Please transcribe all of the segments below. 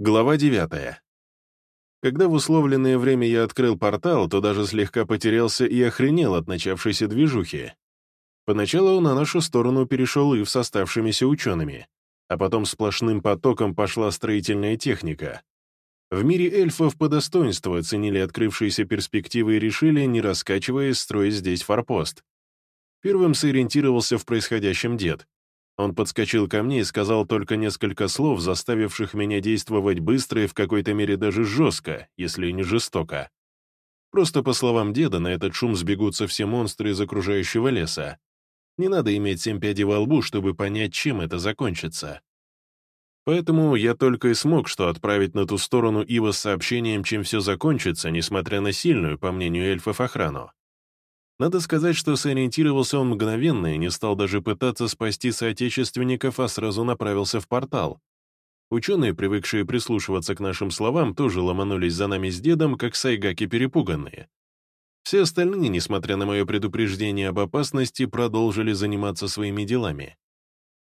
Глава 9. Когда в условленное время я открыл портал, то даже слегка потерялся и охренел от начавшейся движухи. Поначалу он на нашу сторону перешел и с оставшимися учеными, а потом сплошным потоком пошла строительная техника. В мире эльфов по достоинству оценили открывшиеся перспективы и решили, не раскачиваясь, строить здесь форпост. Первым сориентировался в происходящем дед, он подскочил ко мне и сказал только несколько слов, заставивших меня действовать быстро и в какой-то мере даже жестко, если не жестоко. Просто по словам деда, на этот шум сбегутся все монстры из окружающего леса. Не надо иметь семь пядей во лбу, чтобы понять, чем это закончится. Поэтому я только и смог что отправить на ту сторону Ива с сообщением, чем все закончится, несмотря на сильную, по мнению эльфов, охрану. Надо сказать, что сориентировался он мгновенно и не стал даже пытаться спасти соотечественников, а сразу направился в портал. Ученые, привыкшие прислушиваться к нашим словам, тоже ломанулись за нами с дедом, как сайгаки перепуганные. Все остальные, несмотря на мое предупреждение об опасности, продолжили заниматься своими делами.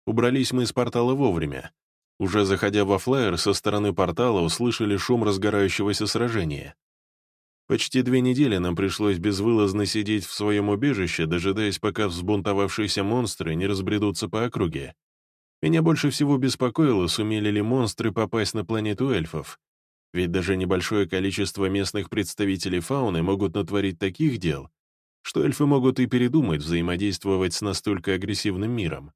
Убрались мы из портала вовремя. Уже заходя во флайер, со стороны портала услышали шум разгорающегося сражения. Почти две недели нам пришлось безвылазно сидеть в своем убежище, дожидаясь, пока взбунтовавшиеся монстры не разбредутся по округе. Меня больше всего беспокоило, сумели ли монстры попасть на планету эльфов. Ведь даже небольшое количество местных представителей фауны могут натворить таких дел, что эльфы могут и передумать взаимодействовать с настолько агрессивным миром.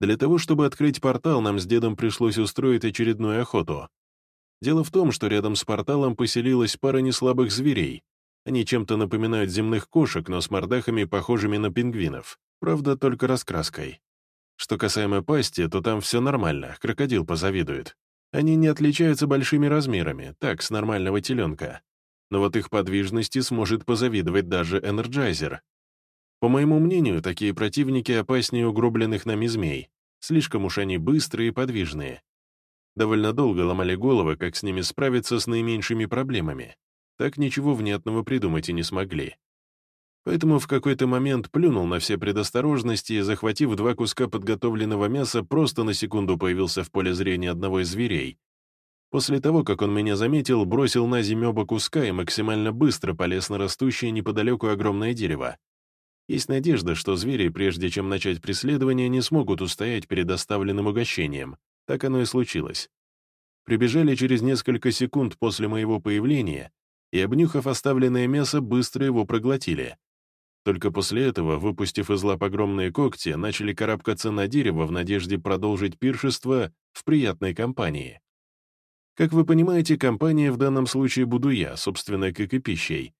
Для того, чтобы открыть портал, нам с дедом пришлось устроить очередную охоту. Дело в том, что рядом с порталом поселилась пара неслабых зверей. Они чем-то напоминают земных кошек, но с мордахами, похожими на пингвинов. Правда, только раскраской. Что касаемо пасти, то там все нормально, крокодил позавидует. Они не отличаются большими размерами, так, с нормального теленка. Но вот их подвижности сможет позавидовать даже Энерджайзер. По моему мнению, такие противники опаснее угробленных нами змей. Слишком уж они быстрые и подвижные. Довольно долго ломали головы, как с ними справиться с наименьшими проблемами. Так ничего внятного придумать и не смогли. Поэтому в какой-то момент плюнул на все предосторожности и, захватив два куска подготовленного мяса, просто на секунду появился в поле зрения одного из зверей. После того, как он меня заметил, бросил на землю оба куска и максимально быстро полез на растущее неподалеку огромное дерево. Есть надежда, что звери, прежде чем начать преследование, не смогут устоять перед оставленным угощением. Так оно и случилось. Прибежали через несколько секунд после моего появления и, обнюхав оставленное мясо, быстро его проглотили. Только после этого, выпустив из лап огромные когти, начали карабкаться на дерево в надежде продолжить пиршество в приятной компании. Как вы понимаете, компания в данном случае буду я, собственно, как и пищей.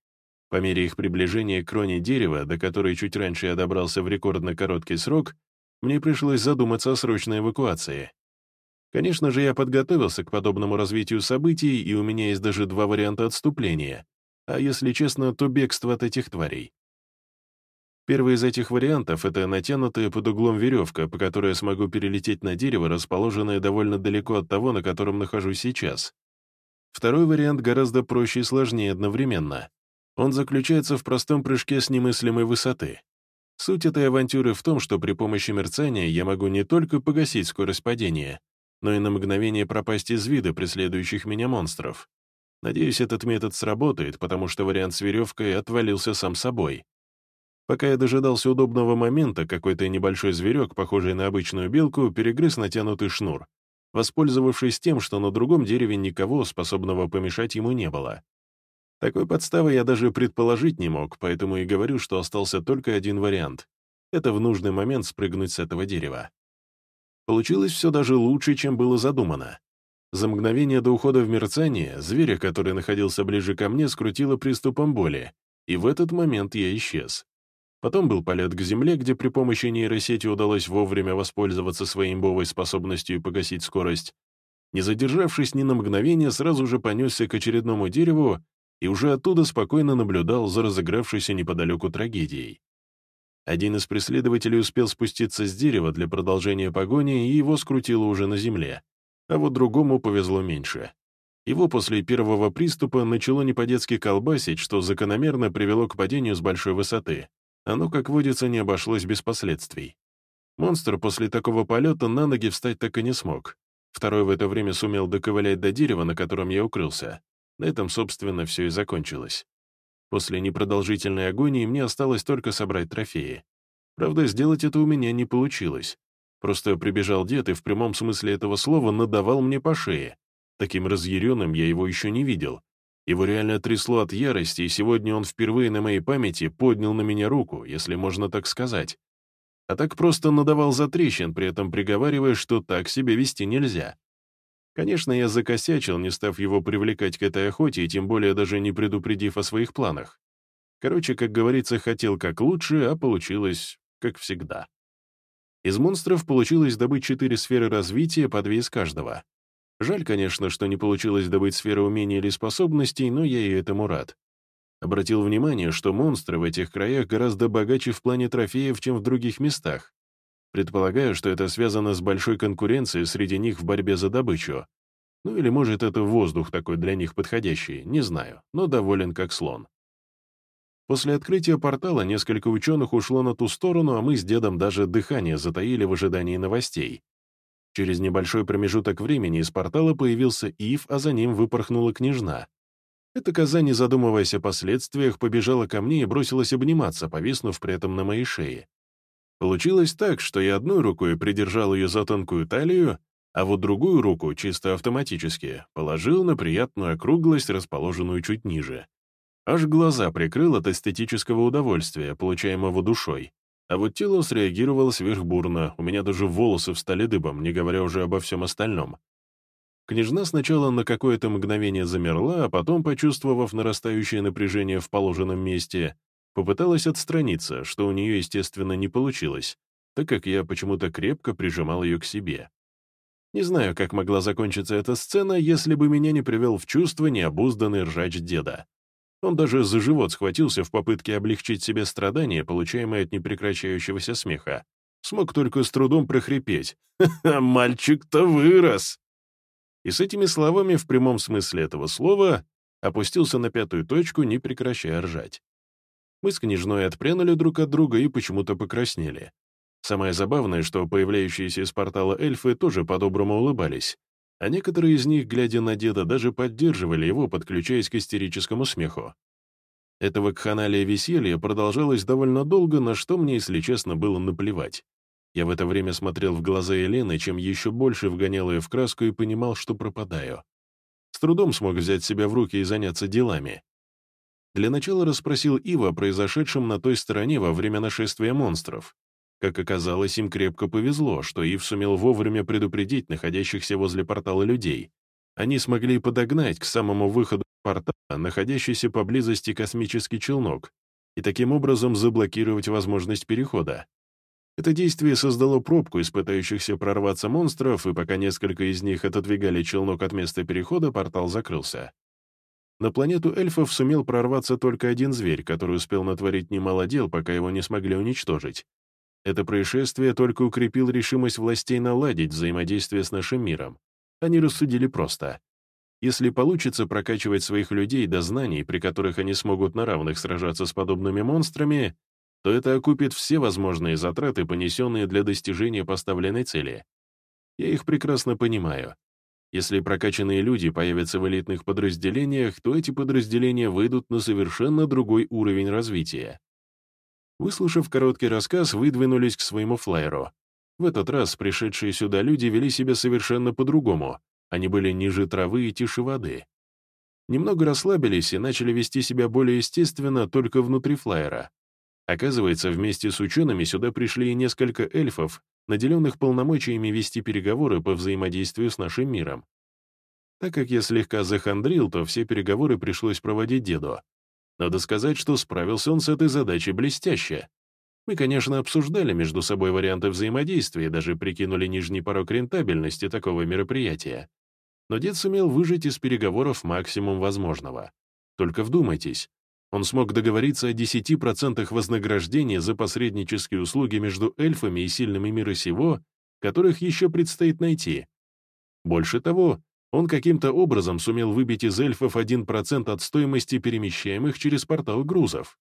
По мере их приближения к кроне дерева, до которой чуть раньше я добрался в рекордно короткий срок, мне пришлось задуматься о срочной эвакуации. Конечно же, я подготовился к подобному развитию событий, и у меня есть даже два варианта отступления, а если честно, то бегство от этих тварей. Первый из этих вариантов — это натянутая под углом веревка, по которой я смогу перелететь на дерево, расположенное довольно далеко от того, на котором нахожусь сейчас. Второй вариант гораздо проще и сложнее одновременно. Он заключается в простом прыжке с немыслимой высоты. Суть этой авантюры в том, что при помощи мерцания я могу не только погасить скорость падения, но и на мгновение пропасть из вида преследующих меня монстров. Надеюсь, этот метод сработает, потому что вариант с веревкой отвалился сам собой. Пока я дожидался удобного момента, какой-то небольшой зверек, похожий на обычную белку, перегрыз натянутый шнур, воспользовавшись тем, что на другом дереве никого, способного помешать ему, не было. Такой подставы я даже предположить не мог, поэтому и говорю, что остался только один вариант — это в нужный момент спрыгнуть с этого дерева. Получилось все даже лучше, чем было задумано. За мгновение до ухода в мерцание зверя, который находился ближе ко мне, скрутило приступом боли, и в этот момент я исчез. Потом был полет к земле, где при помощи нейросети удалось вовремя воспользоваться своей имбовой способностью погасить скорость. Не задержавшись ни на мгновение, сразу же понесся к очередному дереву и уже оттуда спокойно наблюдал за разыгравшейся неподалеку трагедией. Один из преследователей успел спуститься с дерева для продолжения погони, и его скрутило уже на земле. А вот другому повезло меньше. Его после первого приступа начало не по-детски колбасить, что закономерно привело к падению с большой высоты. Оно, как водится, не обошлось без последствий. Монстр после такого полета на ноги встать так и не смог. Второй в это время сумел доковылять до дерева, на котором я укрылся. На этом, собственно, все и закончилось. После непродолжительной агонии мне осталось только собрать трофеи. Правда, сделать это у меня не получилось. Просто прибежал дед и в прямом смысле этого слова надавал мне по шее. Таким разъяренным я его еще не видел. Его реально трясло от ярости, и сегодня он впервые на моей памяти поднял на меня руку, если можно так сказать. А так просто надавал за трещин, при этом приговаривая, что так себя вести нельзя. Конечно, я закосячил, не став его привлекать к этой охоте, и тем более даже не предупредив о своих планах. Короче, как говорится, хотел как лучше, а получилось как всегда. Из монстров получилось добыть четыре сферы развития, по две из каждого. Жаль, конечно, что не получилось добыть сферы умений или способностей, но я и этому рад. Обратил внимание, что монстры в этих краях гораздо богаче в плане трофеев, чем в других местах. Предполагаю, что это связано с большой конкуренцией среди них в борьбе за добычу. Ну или, может, это воздух такой для них подходящий, не знаю, но доволен как слон. После открытия портала несколько ученых ушло на ту сторону, а мы с дедом даже дыхание затаили в ожидании новостей. Через небольшой промежуток времени из портала появился Ив, а за ним выпорхнула княжна. Эта коза, не задумываясь о последствиях, побежала ко мне и бросилась обниматься, повиснув при этом на моей шее. Получилось так, что я одной рукой придержал ее за тонкую талию, а вот другую руку, чисто автоматически, положил на приятную округлость, расположенную чуть ниже. Аж глаза прикрыл от эстетического удовольствия, получаемого душой. А вот тело среагировало сверхбурно, у меня даже волосы встали дыбом, не говоря уже обо всем остальном. Княжна сначала на какое-то мгновение замерла, а потом, почувствовав нарастающее напряжение в положенном месте, попыталась отстраниться, что у нее, естественно, не получилось, так как я почему-то крепко прижимал ее к себе. Не знаю, как могла закончиться эта сцена, если бы меня не привел в чувство необузданный ржач деда. Он даже за живот схватился в попытке облегчить себе страдания, получаемые от непрекращающегося смеха. Смог только с трудом прохрипеть. «Ха-ха, мальчик-то вырос!» и с этими словами в прямом смысле этого слова опустился на пятую точку, не прекращая ржать. Мы с княжной отпрянули друг от друга и почему-то покраснели. Самое забавное, что появляющиеся из портала эльфы тоже по-доброму улыбались, а некоторые из них, глядя на деда, даже поддерживали его, подключаясь к истерическому смеху. Этого кханалия веселья продолжалось довольно долго, на что мне, если честно, было наплевать. Я в это время смотрел в глаза Елены, чем еще больше вгонял ее в краску и понимал, что пропадаю. С трудом смог взять себя в руки и заняться делами. Для начала расспросил Ива о произошедшем на той стороне во время нашествия монстров. Как оказалось, им крепко повезло, что Ив сумел вовремя предупредить находящихся возле портала людей. Они смогли подогнать к самому выходу портала находящийся поблизости космический челнок и таким образом заблокировать возможность перехода. Это действие создало пробку испытающихся прорваться монстров, и пока несколько из них отодвигали челнок от места перехода, портал закрылся. На планету эльфов сумел прорваться только один зверь, который успел натворить немало дел, пока его не смогли уничтожить. Это происшествие только укрепил решимость властей наладить взаимодействие с нашим миром. Они рассудили просто. Если получится прокачивать своих людей до знаний, при которых они смогут на равных сражаться с подобными монстрами, то это окупит все возможные затраты, понесенные для достижения поставленной цели. Я их прекрасно понимаю. Если прокачанные люди появятся в элитных подразделениях, то эти подразделения выйдут на совершенно другой уровень развития. Выслушав короткий рассказ, выдвинулись к своему флайеру. В этот раз пришедшие сюда люди вели себя совершенно по-другому. Они были ниже травы и тише воды. Немного расслабились и начали вести себя более естественно только внутри флайера. Оказывается, вместе с учеными сюда пришли и несколько эльфов, наделенных полномочиями вести переговоры по взаимодействию с нашим миром. Так как я слегка захандрил, то все переговоры пришлось проводить деду. Надо сказать, что справился он с этой задачей блестяще. Мы, конечно, обсуждали между собой варианты взаимодействия и даже прикинули нижний порог рентабельности такого мероприятия. Но дед сумел выжить из переговоров максимум возможного. Только вдумайтесь, он смог договориться о 10% вознаграждения за посреднические услуги между эльфами и сильными мира сего, которых еще предстоит найти. Больше того, он каким-то образом сумел выбить из эльфов 1% от стоимости перемещаемых через портал грузов.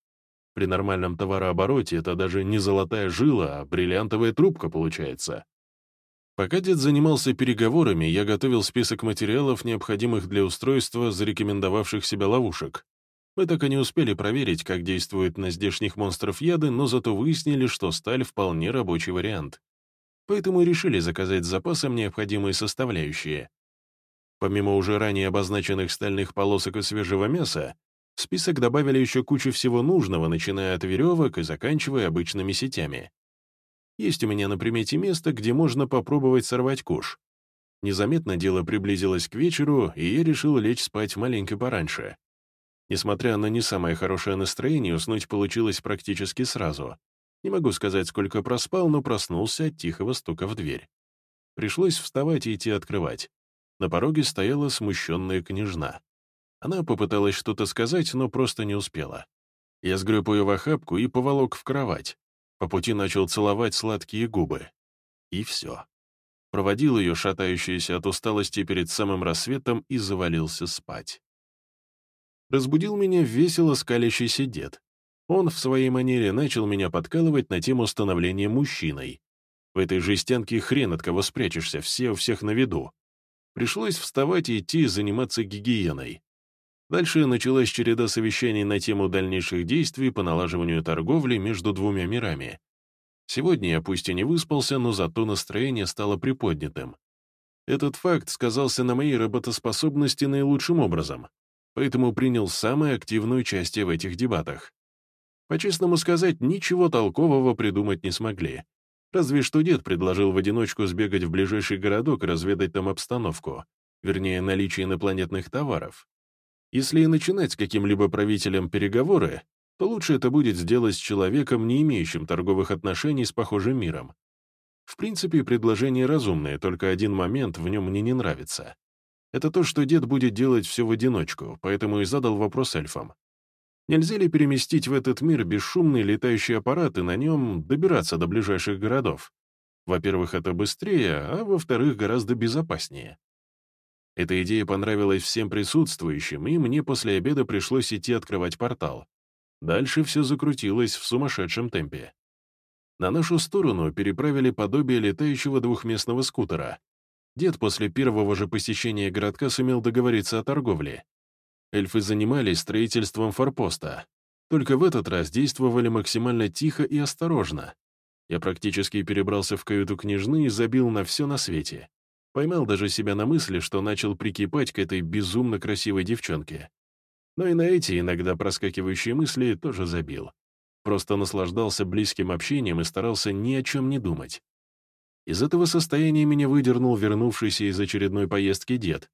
При нормальном товарообороте это даже не золотая жила, а бриллиантовая трубка получается. Пока дед занимался переговорами, я готовил список материалов, необходимых для устройства зарекомендовавших себя ловушек. Мы так и не успели проверить, как действуют на здешних монстров яды, но зато выяснили, что сталь вполне рабочий вариант. Поэтому решили заказать с запасом необходимые составляющие. Помимо уже ранее обозначенных стальных полосок и свежего мяса, в список добавили еще кучу всего нужного, начиная от веревок и заканчивая обычными сетями. Есть у меня на примете место, где можно попробовать сорвать куш. Незаметно дело приблизилось к вечеру, и я решил лечь спать маленько пораньше. Несмотря на не самое хорошее настроение, уснуть получилось практически сразу. Не могу сказать, сколько проспал, но проснулся от тихого стука в дверь. Пришлось вставать и идти открывать. На пороге стояла смущенная княжна. Она попыталась что-то сказать, но просто не успела. Я сгреб ее в охапку и поволок в кровать. По пути начал целовать сладкие губы. И все. Проводил ее, шатающуюся от усталости перед самым рассветом, и завалился спать. Разбудил меня весело скалящийся дед. Он в своей манере начал меня подкалывать на тему становления мужчиной. В этой жестянке хрен от кого спрячешься, все у всех на виду. Пришлось вставать и идти заниматься гигиеной. Дальше началась череда совещаний на тему дальнейших действий по налаживанию торговли между двумя мирами. Сегодня я пусть и не выспался, но зато настроение стало приподнятым. Этот факт сказался на моей работоспособности наилучшим образом, поэтому принял самое активное участие в этих дебатах. По-честному сказать, ничего толкового придумать не смогли. Разве что дед предложил в одиночку сбегать в ближайший городок и разведать там обстановку, вернее, наличие инопланетных товаров. Если и начинать с каким-либо правителем переговоры, то лучше это будет сделать с человеком, не имеющим торговых отношений с похожим миром. В принципе, предложение разумное, только один момент в нем мне не нравится. Это то, что дед будет делать все в одиночку, поэтому и задал вопрос эльфам. Нельзя ли переместить в этот мир бесшумный летающий аппарат и на нем добираться до ближайших городов? Во-первых, это быстрее, а во-вторых, гораздо безопаснее. Эта идея понравилась всем присутствующим, и мне после обеда пришлось идти открывать портал. Дальше все закрутилось в сумасшедшем темпе. На нашу сторону переправили подобие летающего двухместного скутера. Дед после первого же посещения городка сумел договориться о торговле. Эльфы занимались строительством форпоста. Только в этот раз действовали максимально тихо и осторожно. Я практически перебрался в каюту княжны и забил на все на свете. Поймал даже себя на мысли, что начал прикипать к этой безумно красивой девчонке. Но и на эти иногда проскакивающие мысли тоже забил. Просто наслаждался близким общением и старался ни о чем не думать. Из этого состояния меня выдернул вернувшийся из очередной поездки дед.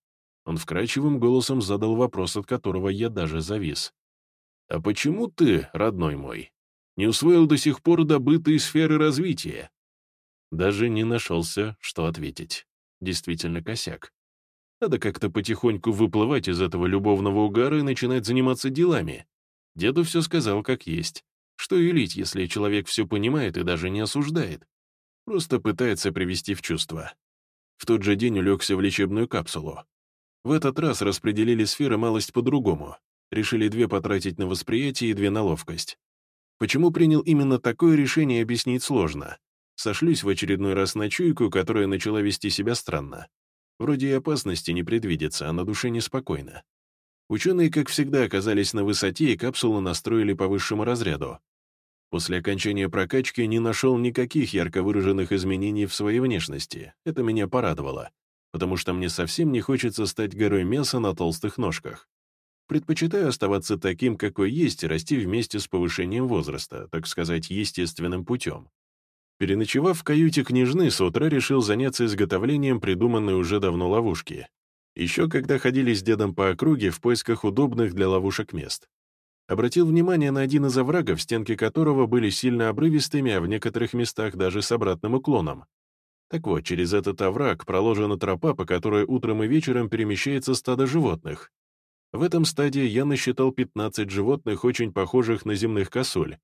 Он вкрадчивым голосом задал вопрос, от которого я даже завис. «А почему ты, родной мой, не усвоил до сих пор добытые сферы развития?» Даже не нашелся, что ответить действительно косяк. Надо как-то потихоньку выплывать из этого любовного угара и начинать заниматься делами. Деду все сказал как есть. Что юлить, если человек все понимает и даже не осуждает? Просто пытается привести в чувство. В тот же день улегся в лечебную капсулу. В этот раз распределили сферы малость по-другому. Решили две потратить на восприятие и две на ловкость. Почему принял именно такое решение, объяснить сложно. Сошлюсь в очередной раз на чуйку, которая начала вести себя странно. Вроде и опасности не предвидится, а на душе неспокойно. Ученые, как всегда, оказались на высоте и капсулу настроили по высшему разряду. После окончания прокачки не нашел никаких ярко выраженных изменений в своей внешности. Это меня порадовало, потому что мне совсем не хочется стать горой мяса на толстых ножках. Предпочитаю оставаться таким, какой есть, и расти вместе с повышением возраста, так сказать, естественным путем. Переночевав в каюте княжны, с утра решил заняться изготовлением придуманной уже давно ловушки. Еще когда ходили с дедом по округе в поисках удобных для ловушек мест. Обратил внимание на один из оврагов, стенки которого были сильно обрывистыми, а в некоторых местах даже с обратным уклоном. Так вот, через этот овраг проложена тропа, по которой утром и вечером перемещается стадо животных. В этом стадии я насчитал 15 животных, очень похожих на земных косуль,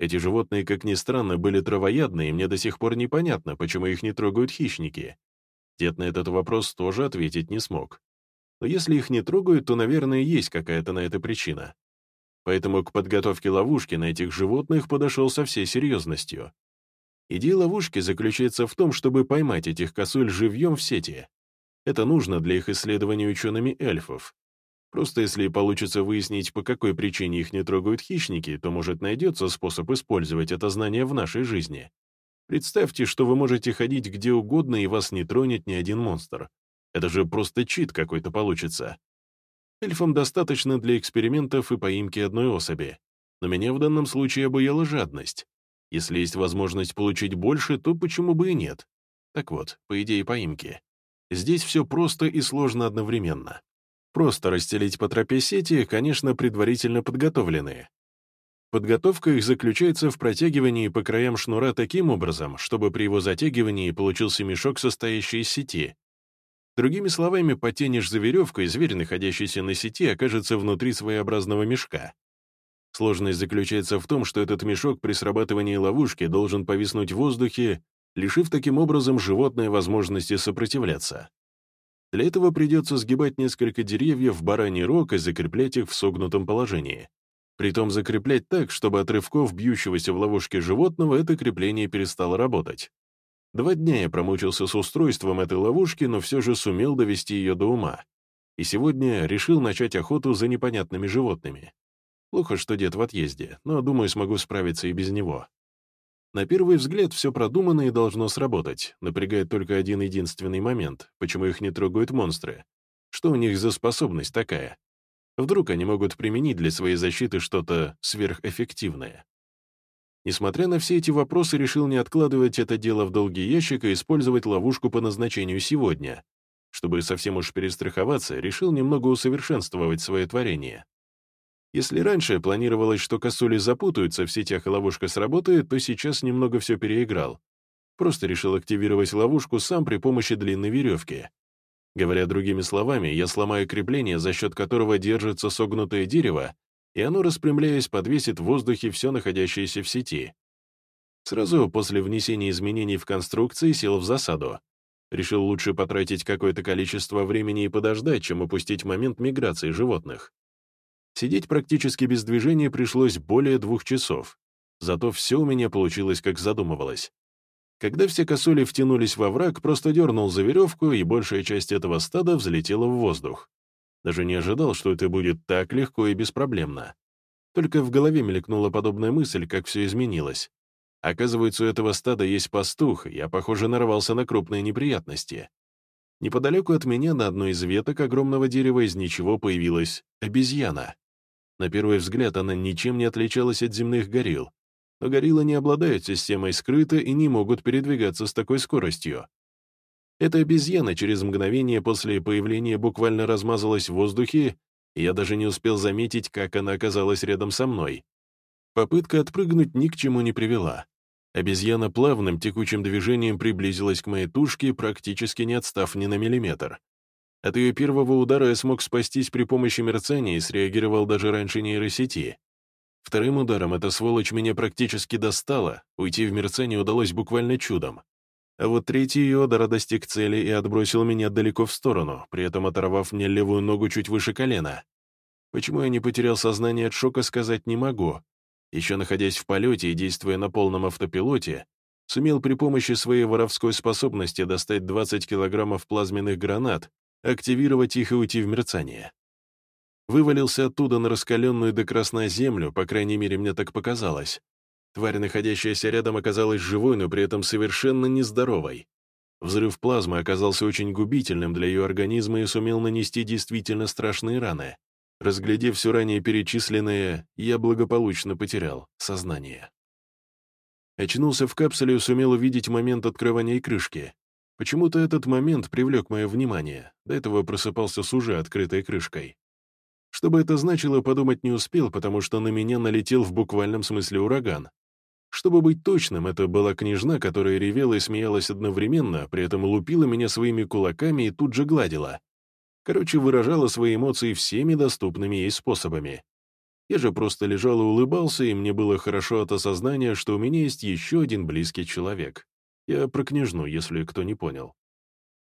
эти животные, как ни странно, были травоядные, и мне до сих пор непонятно, почему их не трогают хищники. Дед на этот вопрос тоже ответить не смог. Но если их не трогают, то, наверное, есть какая-то на это причина. Поэтому к подготовке ловушки на этих животных подошел со всей серьезностью. Идея ловушки заключается в том, чтобы поймать этих косуль живьем в сети. Это нужно для их исследования учеными эльфов. Просто если получится выяснить, по какой причине их не трогают хищники, то, может, найдется способ использовать это знание в нашей жизни. Представьте, что вы можете ходить где угодно, и вас не тронет ни один монстр. Это же просто чит какой-то получится. Эльфам достаточно для экспериментов и поимки одной особи. Но меня в данном случае обуяла жадность. Если есть возможность получить больше, то почему бы и нет? Так вот, по идее поимки. Здесь все просто и сложно одновременно. Просто расстелить по тропе сети, конечно, предварительно подготовленные. Подготовка их заключается в протягивании по краям шнура таким образом, чтобы при его затягивании получился мешок, состоящий из сети. Другими словами, потянешь за веревкой, зверь, находящийся на сети, окажется внутри своеобразного мешка. Сложность заключается в том, что этот мешок при срабатывании ловушки должен повиснуть в воздухе, лишив таким образом животное возможности сопротивляться. Для этого придется сгибать несколько деревьев в бараний рог и закреплять их в согнутом положении. Притом закреплять так, чтобы от рывков бьющегося в ловушке животного это крепление перестало работать. Два дня я промучился с устройством этой ловушки, но все же сумел довести ее до ума. И сегодня решил начать охоту за непонятными животными. Плохо, что дед в отъезде, но, думаю, смогу справиться и без него. На первый взгляд все продумано и должно сработать, напрягает только один единственный момент, почему их не трогают монстры. Что у них за способность такая? Вдруг они могут применить для своей защиты что-то сверхэффективное? Несмотря на все эти вопросы, решил не откладывать это дело в долгий ящик и использовать ловушку по назначению сегодня. Чтобы совсем уж перестраховаться, решил немного усовершенствовать свое творение. Если раньше планировалось, что косули запутаются в сетях и ловушка сработает, то сейчас немного все переиграл. Просто решил активировать ловушку сам при помощи длинной веревки. Говоря другими словами, я сломаю крепление, за счет которого держится согнутое дерево, и оно, распрямляясь, подвесит в воздухе все находящееся в сети. Сразу после внесения изменений в конструкции сел в засаду. Решил лучше потратить какое-то количество времени и подождать, чем упустить момент миграции животных. Сидеть практически без движения пришлось более двух часов. Зато все у меня получилось, как задумывалось. Когда все косули втянулись во враг, просто дернул за веревку, и большая часть этого стада взлетела в воздух. Даже не ожидал, что это будет так легко и беспроблемно. Только в голове мелькнула подобная мысль, как все изменилось. Оказывается, у этого стада есть пастух, и я, похоже, нарвался на крупные неприятности. Неподалеку от меня на одной из веток огромного дерева из ничего появилась обезьяна. На первый взгляд она ничем не отличалась от земных горилл, но гориллы не обладают системой скрыто и не могут передвигаться с такой скоростью. Эта обезьяна через мгновение после появления буквально размазалась в воздухе, и я даже не успел заметить, как она оказалась рядом со мной. Попытка отпрыгнуть ни к чему не привела. Обезьяна плавным текучим движением приблизилась к моей тушке, практически не отстав ни на миллиметр. От ее первого удара я смог спастись при помощи мерцания и среагировал даже раньше нейросети. Вторым ударом эта сволочь меня практически достала, уйти в мерцание удалось буквально чудом. А вот третий удар достиг цели и отбросил меня далеко в сторону, при этом оторвав мне левую ногу чуть выше колена. Почему я не потерял сознание от шока, сказать не могу, еще находясь в полете и действуя на полном автопилоте, сумел при помощи своей воровской способности достать 20 килограммов плазменных гранат, активировать их и уйти в мерцание. Вывалился оттуда на раскаленную до красна землю, по крайней мере, мне так показалось. Тварь, находящаяся рядом, оказалась живой, но при этом совершенно нездоровой. Взрыв плазмы оказался очень губительным для ее организма и сумел нанести действительно страшные раны. Разглядев все ранее перечисленное, я благополучно потерял сознание. Очнулся в капсуле и сумел увидеть момент открывания крышки. Почему-то этот момент привлек мое внимание, до этого просыпался с уже открытой крышкой. Что бы это значило, подумать не успел, потому что на меня налетел в буквальном смысле ураган. Чтобы быть точным, это была княжна, которая ревела и смеялась одновременно, при этом лупила меня своими кулаками и тут же гладила. Короче, выражала свои эмоции всеми доступными ей способами. Я же просто лежал и улыбался, и мне было хорошо от осознания, что у меня есть еще один близкий человек. Я про княжну, если кто не понял.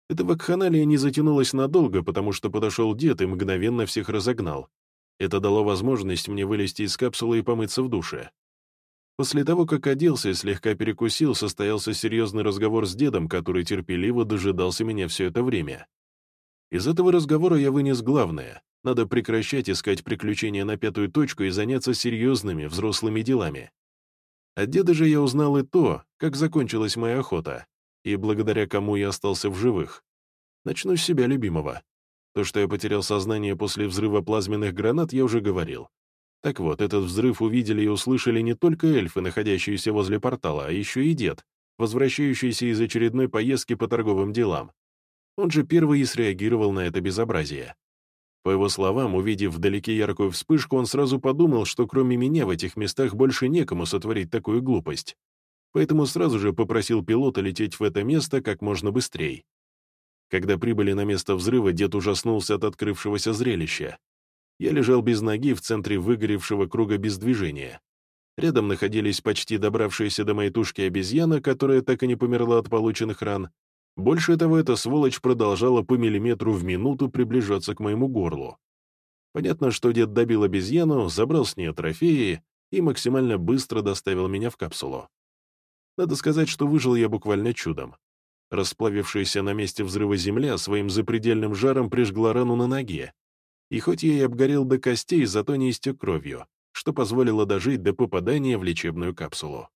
Эта вакханалия не затянулась надолго, потому что подошел дед и мгновенно всех разогнал. Это дало возможность мне вылезти из капсулы и помыться в душе. После того, как оделся и слегка перекусил, состоялся серьезный разговор с дедом, который терпеливо дожидался меня все это время. Из этого разговора я вынес главное. Надо прекращать искать приключения на пятую точку и заняться серьезными взрослыми делами. От деда же я узнал и то, как закончилась моя охота, и благодаря кому я остался в живых. Начну с себя любимого. То, что я потерял сознание после взрыва плазменных гранат, я уже говорил. Так вот, этот взрыв увидели и услышали не только эльфы, находящиеся возле портала, а еще и дед, возвращающийся из очередной поездки по торговым делам. Он же первый и среагировал на это безобразие. По его словам, увидев вдалеке яркую вспышку, он сразу подумал, что кроме меня в этих местах больше некому сотворить такую глупость. Поэтому сразу же попросил пилота лететь в это место как можно быстрее. Когда прибыли на место взрыва, дед ужаснулся от открывшегося зрелища. Я лежал без ноги в центре выгоревшего круга без движения. Рядом находились почти добравшиеся до моей тушки обезьяна, которая так и не померла от полученных ран. Больше того, эта сволочь продолжала по миллиметру в минуту приближаться к моему горлу. Понятно, что дед добил обезьяну, забрал с нее трофеи и максимально быстро доставил меня в капсулу. Надо сказать, что выжил я буквально чудом. Расплавившаяся на месте взрыва земля своим запредельным жаром прижгла рану на ноге, и хоть я и обгорел до костей, зато не истек кровью, что позволило дожить до попадания в лечебную капсулу.